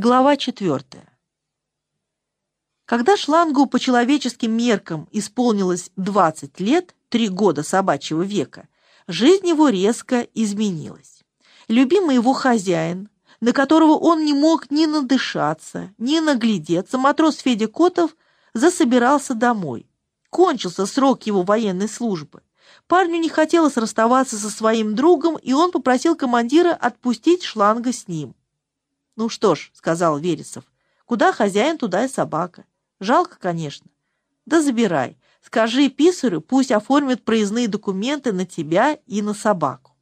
Глава четвертая. Когда шлангу по человеческим меркам исполнилось 20 лет, три года собачьего века, жизнь его резко изменилась. Любимый его хозяин, на которого он не мог ни надышаться, ни наглядеться, матрос Федя Котов засобирался домой. Кончился срок его военной службы. Парню не хотелось расставаться со своим другом, и он попросил командира отпустить шланга с ним. «Ну что ж», — сказал Вересов, — «куда хозяин, туда и собака. Жалко, конечно. Да забирай. Скажи писарю, пусть оформит проездные документы на тебя и на собаку».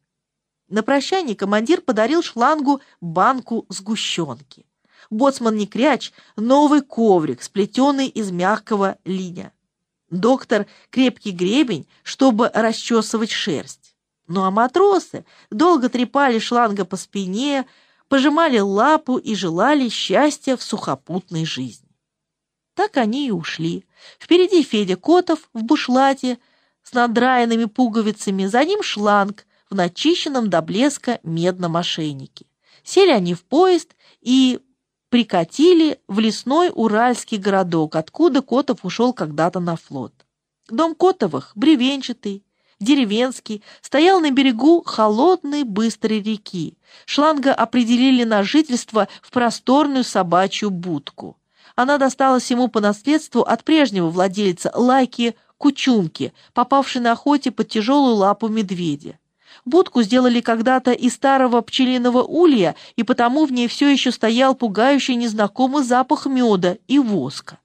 На прощание командир подарил шлангу банку сгущенки. Боцман не кряч, новый коврик, сплетенный из мягкого линя. Доктор — крепкий гребень, чтобы расчесывать шерсть. Ну а матросы долго трепали шланга по спине, пожимали лапу и желали счастья в сухопутной жизни. Так они и ушли. Впереди Федя Котов в бушлате с надраенными пуговицами, за ним шланг в начищенном до блеска медном ошейнике. Сели они в поезд и прикатили в лесной уральский городок, откуда Котов ушел когда-то на флот. Дом Котовых, бревенчатый, деревенский, стоял на берегу холодной быстрой реки. Шланга определили на жительство в просторную собачью будку. Она досталась ему по наследству от прежнего владельца Лайки Кучумки, попавшей на охоте под тяжелую лапу медведя. Будку сделали когда-то из старого пчелиного улья, и потому в ней все еще стоял пугающий незнакомый запах меда и воска.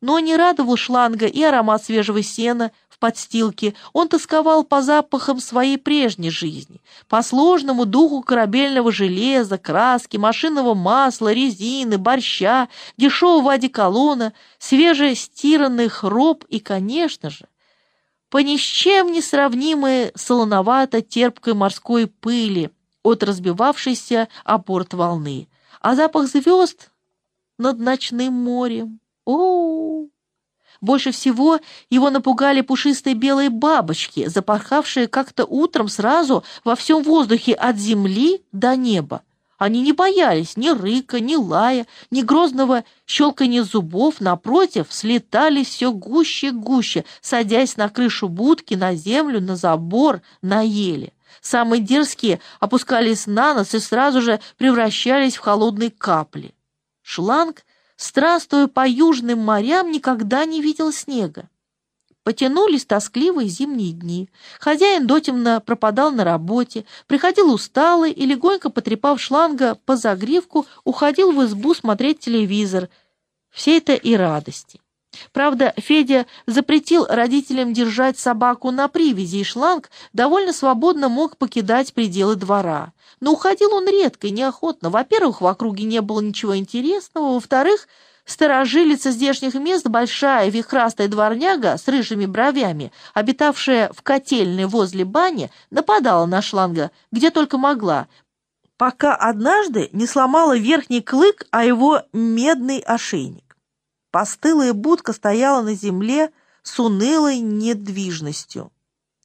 Но не радовал шланга и аромат свежего сена, подстилке, он тосковал по запахам своей прежней жизни, по сложному духу корабельного железа, краски, машинного масла, резины, борща, дешевого одеколона, свежестиранных роб и, конечно же, по ни с чем не сравнимой солоновато-терпкой морской пыли от разбивавшейся о борт волны, а запах звезд над ночным морем. -о больше всего его напугали пушистые белые бабочки, запорхавшие как-то утром сразу во всем воздухе от земли до неба. Они не боялись ни рыка, ни лая, ни грозного щелканья зубов, напротив, слетали все гуще гуще, садясь на крышу будки, на землю, на забор, на ели. Самые дерзкие опускались на нос и сразу же превращались в холодные капли. Шланг Страстуя по южным морям, никогда не видел снега. Потянулись тоскливые зимние дни. Хозяин дотемно пропадал на работе, приходил усталый и, легонько потрепав шланга по загривку, уходил в избу смотреть телевизор. Все это и радости. Правда, Федя запретил родителям держать собаку на привязи, и шланг довольно свободно мог покидать пределы двора. Но уходил он редко и неохотно. Во-первых, в округе не было ничего интересного. Во-вторых, сторожилица здешних мест, большая вихрастая дворняга с рыжими бровями, обитавшая в котельной возле бани, нападала на шланга, где только могла, пока однажды не сломала верхний клык, а его медный ошейник. Постылая будка стояла на земле с унылой недвижностью.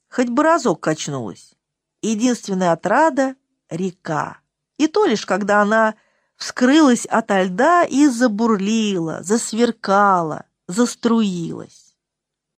Хоть бы разок качнулась. Единственная отрада река. И то лишь, когда она вскрылась ото льда и забурлила, засверкала, заструилась.